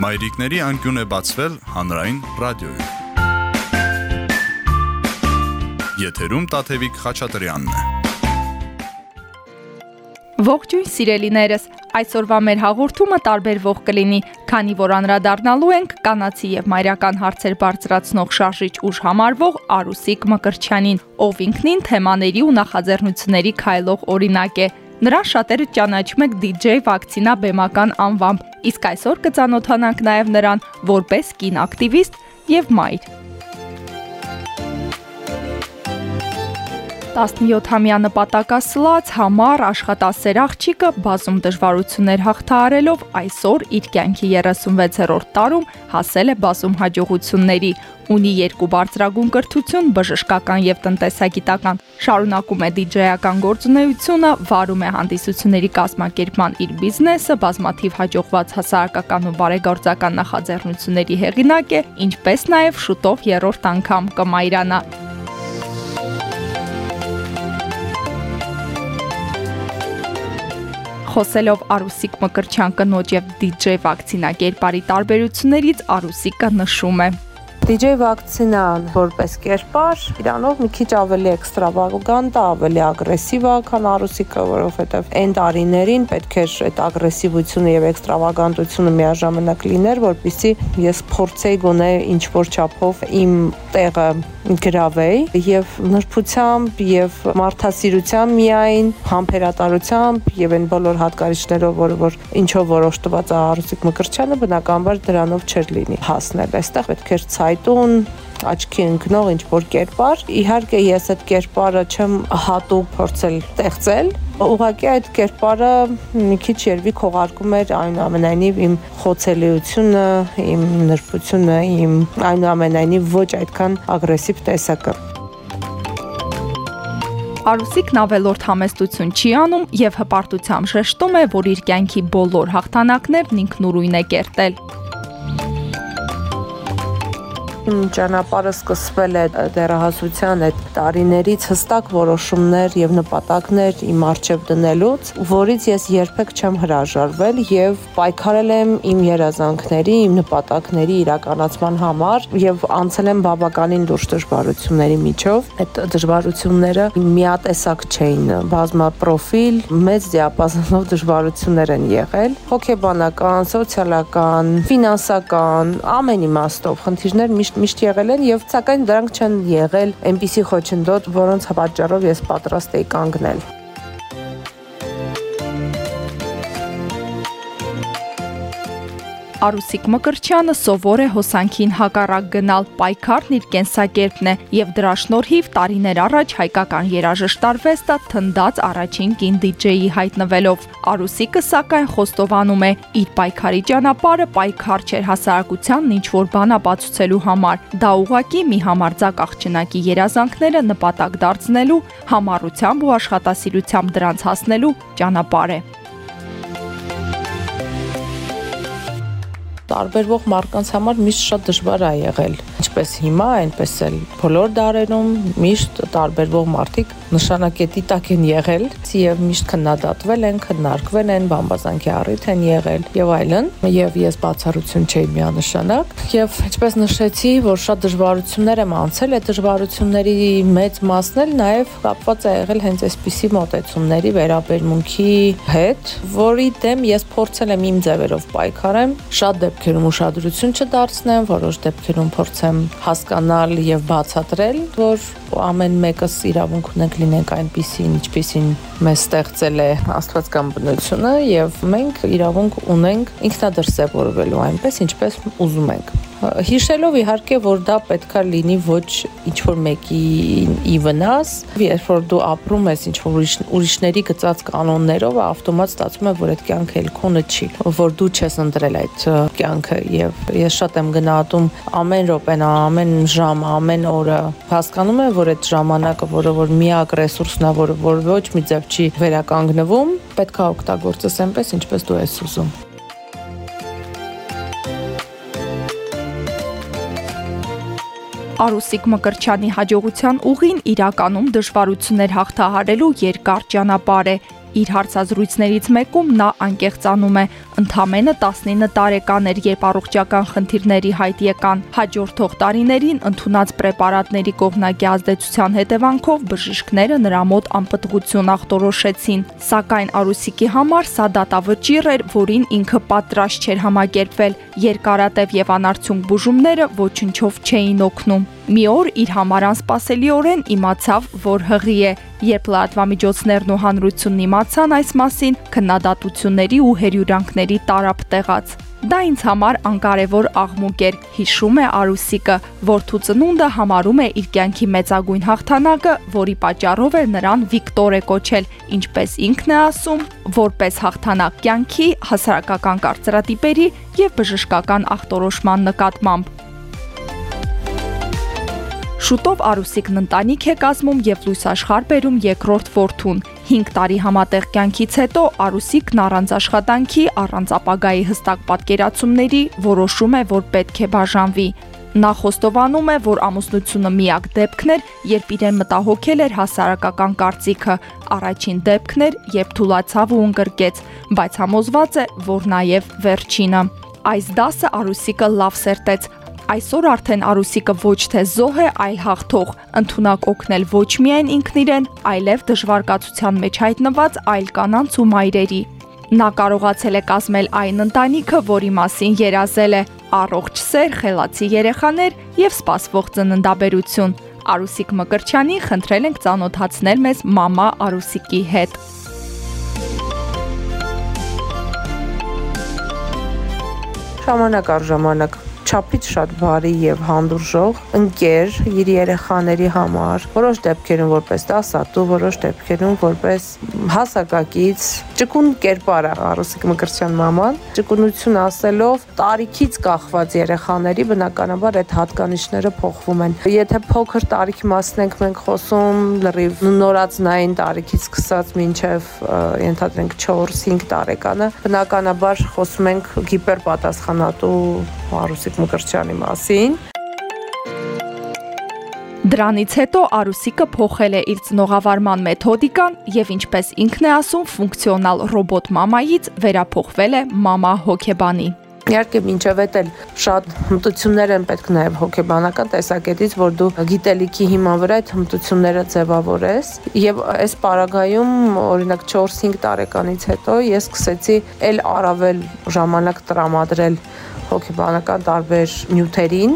Մայրիկների անկյուն է բացվել հանրային ռադիոյում։ Եթերում Տաթևիկ Խաչատրյանն է։ Ողջույն սիրելիներս, այսօրվա մեր հաղորդումը տարբերվող կլինի, քանի որ անդրադառնալու ենք կանացի եւ մայրական հարցեր բարձրացնող շարժիչ ուժ համարվող Արուսիկ Մկրչյանին, ով ինքնին թեմաների ու նախաձեռնությունների քայլող օրինակ է։ Նրան շատերը ճանաչում եք DJ վակցինա բեմական անվամբ, իսկ այսօր կծանոթանանք նաև նրան որպես կին ակտիվիստ եւ մայր։ 17-ամյա նպատակասլաց համառ աշխատասեր աղջիկը բազում դժվարություններ հաղթահարելով այսօր իր կյանքի 36-րդ տարում հասել է բազում հաջողությունների։ Ունի երկու բարձրագույն կրթություն՝ բժշկական եւ տնտեսագիտական։ Շարունակում է դիջեյական գործունեությունը, վարում է հանդիսությունների կազմակերպման իր բիզնեսը, բազմաթիվ հաջողված հասարակական ու բարեգործական նախաձեռնությունների հեղինակ է, ինչպես նաեւ շուտով երրորդ անգամ կմայրանա։ Խոսելով Արուսիկ Մկրչյան կնոջ եւ DJ վակցինակերպարի տարբերություններից Արուսիկը նշում է. DJ վակցինան որպես կերպար իրանով մի քիչ ավելի էքստրավագանտ է, ավելի ագրեսիվ է, քան արուսիկը, որովհետև այն տարիներին պետք էր այդ ագրեսիվությունը եւ էքստրավագանտությունը միաժամանակ լիներ, որpիսի ես փորձեի գոնե ինչ որ չափով իմ տեղը գրավեի եւ նրբությամբ եւ մարդասիրությամբ միայն համբերատարությամբ եւ այն բոլոր հատկարիչներով, որը որ ինչով որոշտված է Արուսիկ Մկրչյանը, բնականաբար դրանով չէր լինի հասնել։ Այստեղ պետք էր ցայտուն աչքի ընկնող ինչ որ կերպար։ Իհարկե ես այդ կերպարը չեմ հատուկ փորձել ստեղծել, ուղղակի այդ կերպարը մի քիչ երևի քողարկում էր այնուամենայնիվ իմ խոցելիությունը, իմ նրբությունը, իմ այնուամենայնիվ ոչ այդքան ագրեսիվ տեսակը։ Արուսիկն ավելորդ համեստություն չի անում եւ հպարտությամբ շեշտում է, որ իր կյանքի բոլոր հաղթանակներն ինքնուրույն է կերտել իմ ճանապարհը սկսվել է դեռահասության այդ տարիներից հստակ որոշումներ եւ նպատակներ իմ արժեվ դնելուց, որից ես երբեք չեմ հրաժարվել եւ պայքարել եմ իմ երազանքների, իմ նպատակների իրականացման համար եւ անցել եմ բավականին լուրջ դժվարությունների միջով։ Այդ դժվարությունները միատեսակ չէին, բազմապրոֆիլ, մեծ դիապազոնով դժվարություններ են եղել, հոգեբանական, սոցիալական, ֆինանսական, ամեն իմաստով խնդիրներ միշտ միշտ եղել են եւ սակայն դրանք չեն եղել այնպիսի խոչընդոտ, որոնց պատճառով ես պատրաստ էի կանգնել։ Արուսիկ Մկրչյանը սովոր է հոսանքին հակառակ գնալ, պայքարն իր կենսակերպն է եւ դրա շնորհիվ տարիներ առաջ հայկական երաժշտարվեստը թնդած առաջին կին դիջեյի հայտնվելով։ Արուսիկը սակայն խոստովանում է, իր պայքարի ճանապարհը պայքար չէր հասարակությանն ինչ որ բան ապացուցելու համար։ Դա ուղակի մի համարձակ աղջնակի երազանքները նպատակ դարձնելու, համառությամբ ու աշխատասիրությամբ դրանց հասնելու ճանապարհ է։ տարբերվող մարդկանց համար միշտ շատ դժվար է եղել ինչպես հիմա, այնպես էլ բոլոր դարերում միշտ տարբերվող մարդիկ նշանակետի տակ են եղել եւ միշտ քննադատվել են, քննարկվել են, բամբազանքի առիթ են եղել եւ այլն եւ ես բացառություն չէի միանշանակ եւ ինչպես նշեցի, որ շատ դժվարություններ եմ անցել, այդ դժվարությունների մեծ մասն էլ նաեւ կապված է եղել հենց այսպիսի մոտեցումների վերաբերմունքի հետ, որի դեմ ես փորձել եմ իմ ձևերով պայքարեմ, շատ դեպքերում ուշադրություն չդարձնեմ, որոշ դեպքերում փորձեմ հասկանալ եւ բացատրել, որ ամեն մեկս իրավունք ունենք լինենք այնպիսին, ինչպիսին մեզ ստեղծել է Աստված կամ բնությունը եւ մենք իրավունք ունենք ինքնադրսևորվելու այնպես, ինչպես ուզում ենք հիշելով իհարկե որ դա պետքա լինի ոչ ինչ որ մեկի ի վնաս երբ որ դու ապրում ես ինչ որ ուրիշ, ուրիշների գծած կանոններով ավտոմատ ստացվում է որ այդ կյանքը էլ քոնը չի որ դու չես ընտրել այդ կյանքը եւ ես շատ եմ գնահատում ամեն րոպեն ամեն ժամ ամեն օրը հասկանում եմ որ այդ ժամանակը որը որ միակ ռեսուրսն է որը որ ոչ մի ձև չի վերականգնվում պետքա օգտագործես այնպես ինչպես դու ես ուզում Արուսիկ Մկրչյանի հաջողության ուղին իրականում դժվարություններ հաղթահարելու երկար ճանապարհ է։ Իր հարցազրույցներից մեկում նա անկեղծանում է, ընդամենը 19 տարեկան էր, երբ առողջական խնդիրների հայտ եկան։ Հաջորդող տարիներին ընդունած պրեպարատների կողմնակի ազդեցության հետևանքով բժիշկները նրա մոտ անպտղություն ախտորոշեցին։ Սակայն Արուսիկի համար սա դատավճիռ էր, որին ինքը պատրաստ չէր համակերպվել։ Երկարատև եւ անարդյունք բուժումները ոչնչով չէին օգնում։ Մի օր իր համար անսպասելիորեն իմացավ, որ հղի է, երբ լրատվամիջոցներն ու հանրությունն իմացան այս մասին, քննադատությունների ու հերյուրանքների տարապ տեղաց։ Դա ինձ համար անկարևոր աղմուկ էր, հիշում է Արուսիկը, որթու ծնունդը համարում է իր կյանքի մեծագույն հաղթանակը, որի պատճառով էր նրան Վիկտոր է կոչել, ինչպես ինքն է ասում, որպես հաղթանակ կյանքի, հասարակական կարծրատիպերի եւ բժշկական ախտորոշման նկատմամբ։ Շուտով Արուսիկն ընտանիք է կազմում եւ լույս աշխարհ բերում երկրորդ որդուն։ 5 տարի համատեղ կյանքից հետո Արուսիկն առանց աշխատանքի, առանց ապագայի հստակ պատկերացումների որոշում է, որ պետք է բաժանվի։ Նա խոստովանում է, որ ամուսնությունը միակ դեպքն էր, երբ իրեն մտահոգել էր հասարակական կարծիքը, առաջին դեպքն էր, երբ թուլացավ ու ընկրկեց, բայց համոզված է, որ նաև վերջինը։ Այս դասը Արուսիկը լավ սերտեց, Այսօր արդեն Արուսիկը ոչ թե զոհ է, այլ հաղթող, ընդունակ օգնել ոչ միայն ինքն իրեն, այլև դժվար կացության մեջ հայտնված այլ կանանց ու մայրերի։ Նա կարողացել է կազմել այն ընտանիքը, որի մասին երազել է՝ առողջ սեր, խելացի երեխաներ եւ սպասվող ծննդաբերություն։ Արուսիկ Մկրչյանի խնդրել ենք ծանոթացնել մեզ մամա Արուսիկի հետ։ Ժամանակ առ ժամանակ չափից շատ բարի եւ հանդուրժող ընկեր իր երեխաների համար, որոշ դեպքերում որպես դասատու, որոշ դեպքերում որպես հասակակից ճկուն կերպար է Արուսիկ Մկրտչյան մաման։ Ճկունություն ասելով տարիքից կախված երեխաների բնականաբար այդ հատկանիշները փոխվում են։ Եթե փոքր տարիքի մասն ենք մենք խոսում լրիվ նորածնային տարիքից սկսած մինչև ենթադրենք 4-5 տարեկանը, բնականաբար խոսում ենք հիպերպատասխանատու Արուսիկ Մկրտչյանի մասին։ Դրանից հետո Արուսիկը փոխել է իր ծնողավարման մեթոդիկան եւ ինչպես ինքն է ասում, ֆունկցիոնալ ռոբոտ մամայից վերափոխվել է մամա հոկեբանի։ Իհարկե, ինչև էդ էլ շատ հմտություններ են պետք նաև հոգեբանական տեսակետից, որ դու գիտելիքի հիման վրա այդ հմտությունները ձևավորես։ Եվ այս պարագայում, օրինակ 4-5 տարեկանից հետո ես սկսեցի ել առավել ժամանակ տրամադրել հոգեբանական տարբեր նյութերին,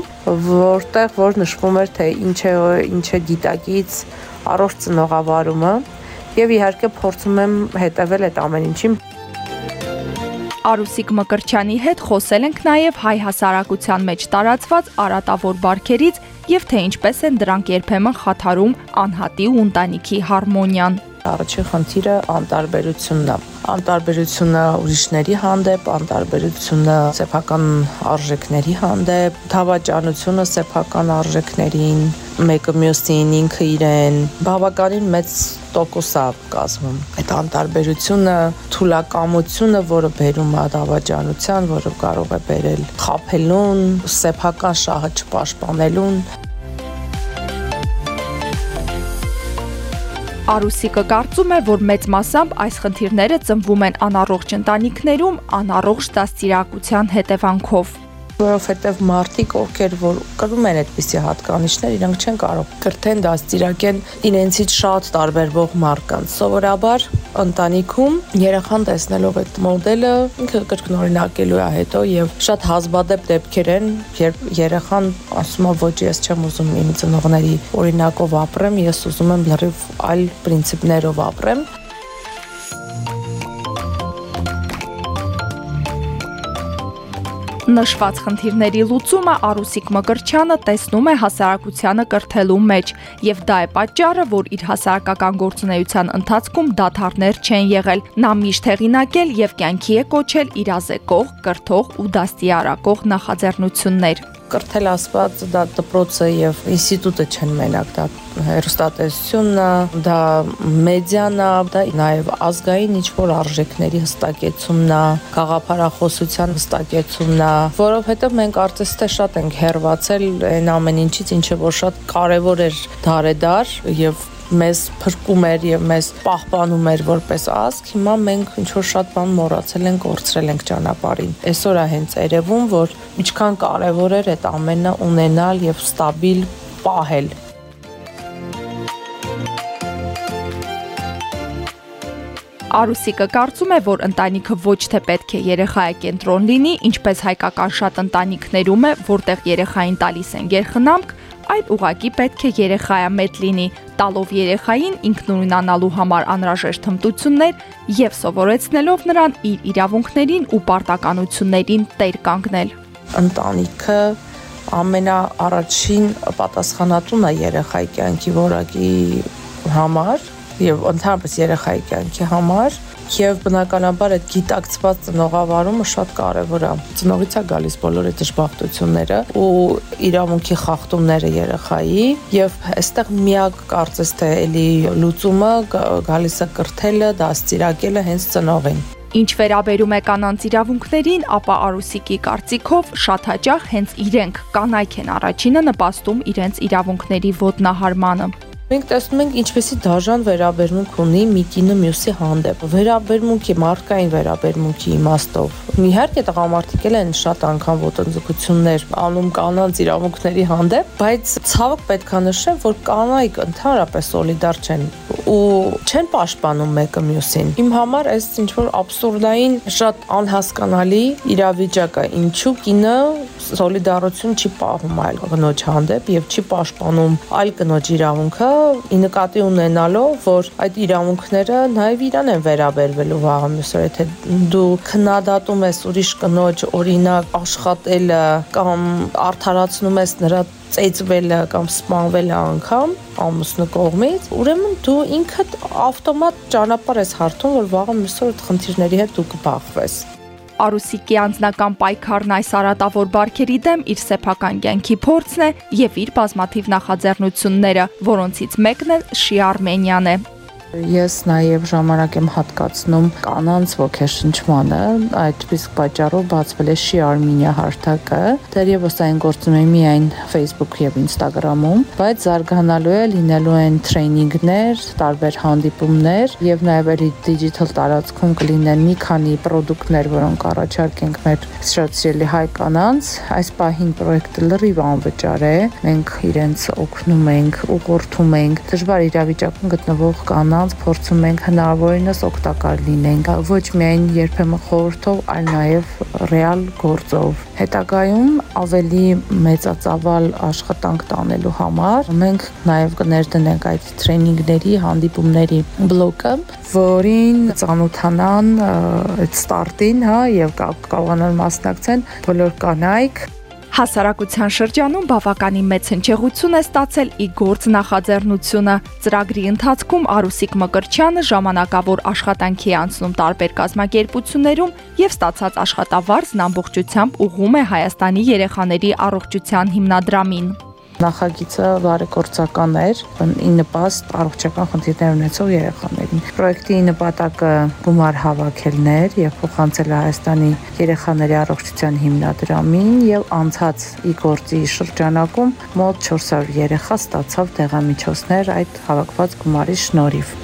որտեղ որ նշվում էր թե ինչ է ինչ է դիտակից առողջ ծնողավարումը եւ իհարկե փորձում եմ հետեւել այդ ամեն ինչին Արուսիկ Մկրչյանի հետ խոսել ենք նաև հայ հասարակության մեջ տարածված արատավոր բարքերից եւ թե ինչպես են դրանք երբեմն խաթարում անհատի ու ընտանիքի հարմոնիան։ Առաջին խնդիրը անտարբերությունն է անտարբերությունը ուրիշների հանդեպ, անտարբերությունը սեփական արժեքների հանդեպ, թավաճանությունը սեփական արժեքներին, մեկը մյուսին ինքը իրեն բավականին մեծ տոկոս է կազմում։ Այդ անտարբերությունը, թուլակամությունը, որը բերում է դավաճանության, որը կարող է բերել խափելուն, սեփական շահը չպաշտպանելուն, Արուսիկը կարծում է, որ մեծ մասամբ այս խնդիրները ծնվում են անառողջ ընտանիքներում անառողջ դաստիարակության հետևանքով որովհետև մարդիկ, ովքեր որ կրում են այդպիսի հատկանիշներ, իրենք չեն կարող կրթեն դաստիարակեն իրենցից շատ տարբերվող մարդկանց։ Սովորաբար ընտանիքում երեխան տեսնելով այդ մոդելը ինքը կրկնօրինակելու է հետո եւ շատ հազբադեպ դեպքեր են, երբ երեխան ասում է ոչ ես չեմ ուզում իմ ծնողների օրինակով ապրեմ, ես ուզում եմ լրիվ այլ պրինցիպներով ապրեմ Նշված խնդիրների լուծումը Արուսիկ Մկրչյանը տեսնում է հասարակությանը կրթելու մեջ, եւ դա է պատճառը, որ իր հասարակական գործունեության ընթացքում դաթարներ չեն եղել։ Նա միշտ հեղինակել եւ կյանքի է կոչել իրազեկող, կրթող ու դաստիարակող նախաձեռնություններ կրթել ասված դա դպրոցը եւ ինստիտուտը չեն մենակ դա հերոստատեսությունն է դա մեդիան է դա նաեւ ազգային ինչ որ արժեքների հստակեցումն է գաղափարախոսության հստակեցումն է որովհետեւ մենք արծես թե շատ ենք հերվածել այն ամեն ինչից ինչը որ շատ կարեւոր էր դարեդար եւ մեզ փրկում էր եւ մեզ պահպանում էր որպես ազգ, հիմա մենք ինչ որ շատ բան մոռացել ենք, կորցրել ենք ճանապարհին։ Այսօր է հենց երևում, որ ինչքան կարևոր էր այդ ամենը ունենալ եւ ստաբիլ պահել Արուսիկը կարծում է, որ ընտանիքը ոչ թե պետք է երեխայի կենտրոն լինի, ինչպես հայկական շատ ընտանիքներում է, որտեղ երեխային տալիս են երխնամք, այլ ուղակի պետք է երեխայամետ լինի, տալով երեխային ինքնուրույնանալու համար անհրաժեշտ հմտություններ եւ սովորեցնելով նրան իր իրավունքներին ու պարտականություններին տեր կանգնել։ Ընտանիքը ամենաառաջին պատասխանատուն է երեխայի կյանքի որակի համար եւ ընդհանրապես երեխայի կյանքի համար եւ բնականաբար այդ գիտակցված ծնողավարումը շատ կարեւոր է։ Ծնողից է գալիս բոլոր այդ դժբախտությունները ու իրավունքի խախտումները երեխայի եւ այստեղ միակ կարծես թե էլի լուծումը գալիս է կրթելը, դաստիարակելը հենց ծնողին։ Ինչ վերաբերում է կանանց իրավունքներին, ապա Արուսիկի կարծիքով շատ հաճախ հենց իրենք կանայք են առաջինը նպաստում իրենց իրավունքների ոտնահարմանը։ Մենք տեսնում ենք ինչպեսի դաժան վերաբերմունք ունի մի կինը մյուսի հանդեպ։ Վերաբերմունքի, մարդկային վերաբերմունքի իմաստով։ Իհարկե տղամարդիկ են շատ անգամ ոտնձգություններ անում կանանց իրավունքների հանդեպ, բայց ցավոք պետք է նշեմ, որ կանայք ընդհանրապես սոլիդար չեն ու չեն պաշտպանում մեկը մյուսին։ Իմ համար այս ինչ որ абսուրդային շատ անհասկանալի իրավիճակ է, ինչու կինը սոլիդարություն չի պահում այլ կնոջ հանդեպ եւ չի պաշտպանում այլ կնոջ իրավունքը ի նկատի ունենալով, որ այդ իրավունքները նաև իրան են վերաբերվելու վաղը մյուսօր, եթե դու քննադատում ես ուրիշ կնոջ օրինակ աշխատելը կամ արդարացնում ես նրա ծեծվելը կամ սպանվելը անգամ ամուսնու կողմից, ուրեմն դու ինքդ ավտոմատ ճանապարհ ես հարթում, որ վաղը մյուսօր այդ խնդիրների հետ դու կբախվես։ Արուսիկի անձնական պայքարն այս արատավոր բարքերի դեմ իր սեփական կյանքի փորձն է եւ իր բազմաթիվ նախաձեռնությունները, որոնցից մեկն էլ Շի Արմենիան է։ Ես նաև ժամանակ եմ հատկացնում կանանց ոգեշնչմանը, այդպես պատճառով բացվել է She Armenia հարթակը։ Դեռևս այն գործում է միայն Facebook եւ Instagram-ում, բայց զարգանալու է, լինելու են տրեյնինգներ, տարբեր հանդիպումներ եւ նաև էլի դիջիթալ տարածքում կլինեն մի քանի ապրանքներ, որոնք առաջարկենք մեր շատ սիրելի հայ կանանց։ Այս պահին պրոյեկտը լրիվ անվճար է։ Մենք իրենց օգնում ենք, ուղղորդում ենք դժվար իրավիճակում գտնվող կանանց նրանց փորձում ենք հնարավորինս օգտակար լինենք ոչ միայն երբեմն խորհրդով, այլ նաև ռեալ գործով։ Հետագայում ավելի մեծածավալ աշխատանք տանելու համար մենք նաև կներդնենք այդ տրեյնինգների, հանդիպումների բլոկը, որին ծանոթանան այդ ստարտին, հա, եւ կարողանան մասնակցեն բոլոր կանայք Հասարակության շրջանում բավականին մեծ հնչեղություն է ստացել ի գործ նախաձեռնությունը։ Ծրագրի ընթացքում Արուսիկ Մկրչյանը ժամանակավոր աշխատանքի է անցնում տարբեր կազմակերպություններում եւ ստացած աշխատավարձն ամբողջությամբ ուղղում է Հայաստանի երեխաների առողջության հիմնադրամին նախագիծը բարեգործական էր ի նպաստ առողջական խնդիրներ ունեցող երեխաներին։ Պրոյեկտի նպատակը գումար հավաքելն էր եւ փոխանցել Հայաստանի երեխաների առողջության հիմնադրամին եւ անցած ի գործի շրջանակում մոտ 400 երեխա ստացավ դեղամիջոցներ այդ հավաքված գումարի շնորհիվ։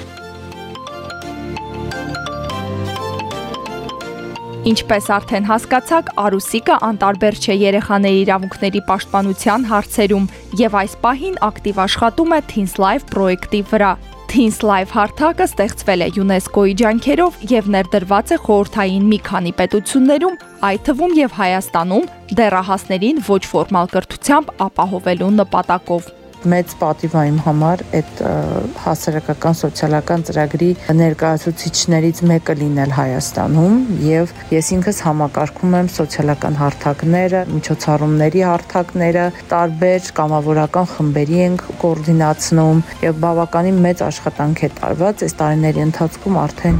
Ինչպես արդեն հասկացաք, Արուսիկը անտարբեր չէ երեխաների իրավունքների պաշտպանության հարցերում եւ այս պահին ակտիվ աշխատում է Teens Life պրոյեկտի վրա։ Teens Life հարթակը ստեղծվել է ՅՈՒՆԵՍԿՕ-ի ջանքերով եւ ներդրված է խորհրդային մի քանի պետություններում, այդ թվում եւ Հայաստանում դեռահասներին ոչ ֆորմալ կրթությամբ ապահովելու նպատակով մեծ պատիվ է իմ համար այդ հասարակական սոցիալական ծրագրի ներկայացուցիչներից մեկը լինել Հայաստանում եւ ես ինքս համակարգում եմ սոցիալական հարթակները, միջոցառումների հարթակները, տարբեր կամավորական խմբերի ենք կոորդինացնում եւ բավականին մեծ աշխատանք է տարված այս տարիների ընթացքում արդեն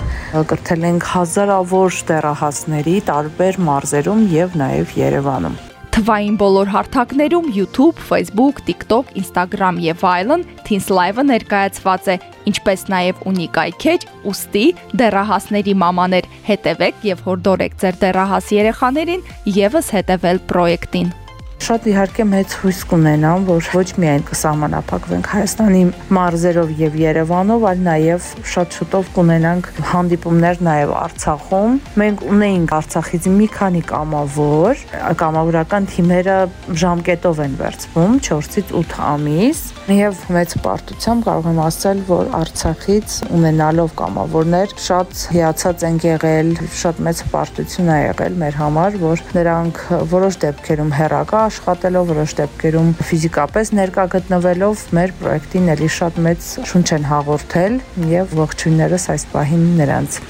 կրթել ենք հազարավոր դեռահասների տարբեր մարզերում եւ նաեւ Երևանում Թվային բոլոր հարթակներում YouTube, Facebook, TikTok, Instagram եւ այլն Teens Live-ը ներկայացված է, ինչպես նաեւ ունի կայքեջ, ուստի դեռահասների մամաներ, հետևեք եւ հորդորեք ձեր դեռահաս երեխաներին եւս հետևել պրոյեկտին։ Շատ իհարկե մեծ հույս կունենամ, որ ոչ միայն կսահմանափակվենք Հայաստանի մարզերով եւ Երևանով, այլ նաեւ շատ շուտով կունենանք հանդիպումներ նաեւ Արցախում։ Մենք ունեինք Արցախից մի քանի կամավոր, կամավորական թիմերը ժամկետով են վերցվում 4-ից 8 ամիս եւ մեծ պարտությամբ կարող եմ ասել, որ Արցախից ունենալով կամավորներ շատ հիացած են եղել, շատ մեծ պարտություն է եղել մեր համար, որ նրանք որոշ դեպքերում հերակա աշխատելով, որոշ դեպքերում ֆիզիկապես ներկա գտնվելով մեր պրոյեկտին էլի շատ մեծ շունչ են հաղորդել եւ ողջույններս այս պահին նրանց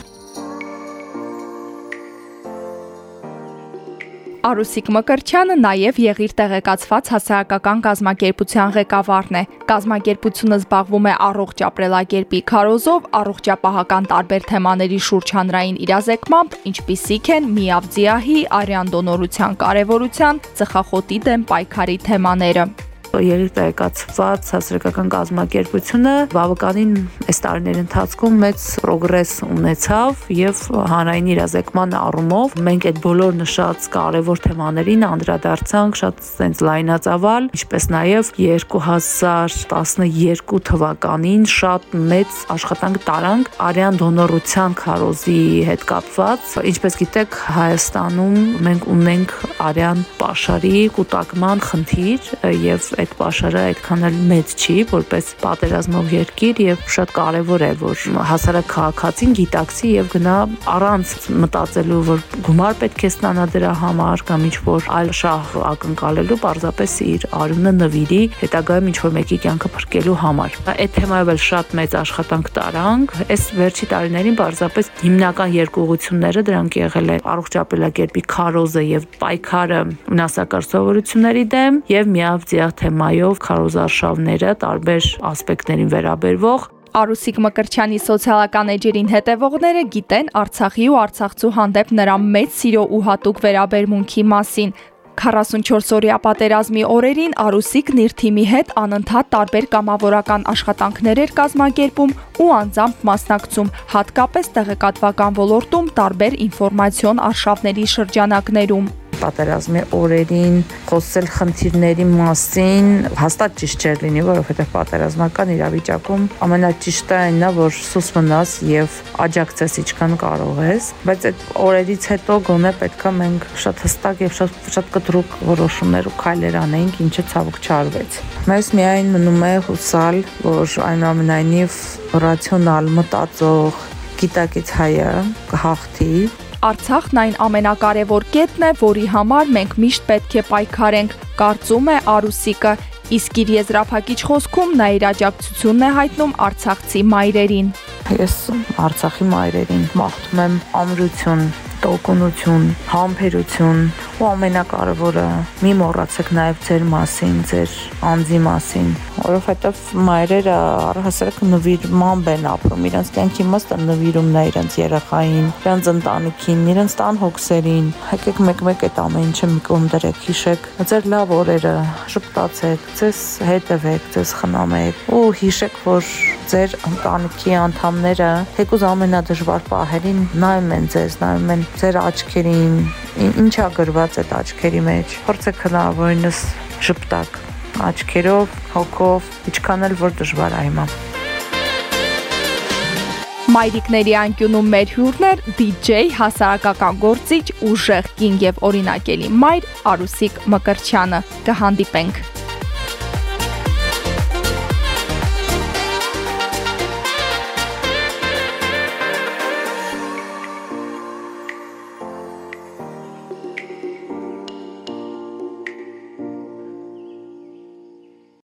Արուսիկ Մկրչյանը նաև եղիր տեղեկացված հասարակական կազմակերպության ղեկավարն է։ Կազմակերպությունը զբաղվում է առողջ ապրելակերպի քարոզով, առողջապահական տարբեր թեմաների շուրջ հանրային իրազեկմամբ, ինչպիսիք են միավ ձիահի, արյան դոնորության կարևորության, ծխախոտի դեմ պայքարի թեմաները եղիր տեղեկացված հասարակական կազմակերպությունը բավականին այս տարիների ընթացքում մեծ պրոգրես ունեցավ եւ հանրային իրազեկման առումով մենք այդ բոլոր նշած կարևոր թեմաներին անդրադարձանք շատ sense լայնածավալ, ինչպես նաեւ 2012 թվականին շատ մեծ աշխատանք տարանք արյան դոնորության քարոզի հետ կապված։ Ինչպես գիտեք, Հայաստանում մենք ունենք արյան պաշարի կൂട്ടակման խնդիր եւ այդ պաշարը այդքան էլ մեծ չի, որպես պատերազմով երկիր եւ շատ կարեւոր է, որ հասարակ քաղաքացին գիտակցի եւ գնա առանց մտածելու, որ գումար պետք է ստանա դրա համար կամ ինչ որ այլ շահ ակնկալելու, պարզապես իր արյունը նվիրի հետագայում ինչ որ մեկի կյանքը փրկելու համար։ Այդ թեմայով էլ շատ մեծ աշխատանք տարանք։ Այս վերջի տարիներին պարզապես հիմնական երկու ուղությունները դրանք եղել է առողջապահակերպի քարոզը եւ պայքարը վնասակար սովորությունների դեմ եւ միավ ձիախ թեմայով քարոզարշավները տարբեր ասպեկտներին վերաբերվող Արուսիկ Մկրչյանի սոցիալական էջերին հետևողները գիտեն Արցախի ու Արցախցու հանդեպ նրա մեծ սիրո ու հատուկ վերաբերմունքի մասին։ 44 օրյա պատերազմի օրերին Արուսիկն իր թիմի հետ անընդհատ տարբեր կամավորական աշխատանքներ էր կազմակերպում ու անձամբ մասնակցում, հատկապես տեղեկատվական ոլորտում տարբեր ինֆորմացիոն արշավների շրջանակներում պատերազմի օրերին խոսել խնդիրների մասին հաստատ ճիշտ չէր լինի, որովհետև պատերազմական իրավիճակում ամենաճիշտը այնն է, որ սուս մնաս եւ աջակցես ինչքան կարող ես, բայց այդ օրերից հետո գոնե պետքա մենք շատ հստակ եւ շատ շատ կտրուկ որոշումներ ու քայլեր անեինք, ինչը ցավոք չարվեց։ Մեզ միայն մնում է հուսալ, որ այնուամենայնիվ ռացիոնալ մտածող գիտակից հայը կհաղթի Արցախն այն ամենակարևոր կետն է, որի համար մենք միշտ պետք է պայքարենք, կարծում է Արուսիկը, իսկ իր եզրափակիչ խոսքում նա իր աջակցությունն է հայտնում Արցախցի մայրերին։ Ես Արցախի մայրերին մաղթում եմ ամրություն, տոկունություն, համբերություն ու ամենակարևորը մի մոռացեք նաև ձեր մասին, ձեր անձի մասին, որովհետև մայրերը առհասարակ նվիրմամբ են ապրում, իրենց կյանքի իմաստը նվիրումն է իրենց երեխային, իրենց ընտանիքին, իրենց տան հոգսերին։ Եկեք մեկ-մեկ այդ ամեն ինչը մի կողմ դրեք, հիշեք ձեր լավ օրերը, շփտացեք, ձեզ հետևեք, ձեզ խնամեք ու հիշեք, որ ձեր ընտանիքի անդամները թեկուզ ամենադժվար պահերին նայում են ձեզ, նայում են ձեր աչքերին, ինչա գրված այդ աչքերի մեջ։ Փորձեք հնարավորինս շփտակ աչքերով, հոգով, ինչքան էլ որ դժվար է հիմա։ Մայրիկների անկյունում մեր հյուրներ DJ, հասարակական գործիչ, ուժեղ կինգ եւ օրինակելի մայր Արուսիկ Մկրչյանը։ Կհանդիպենք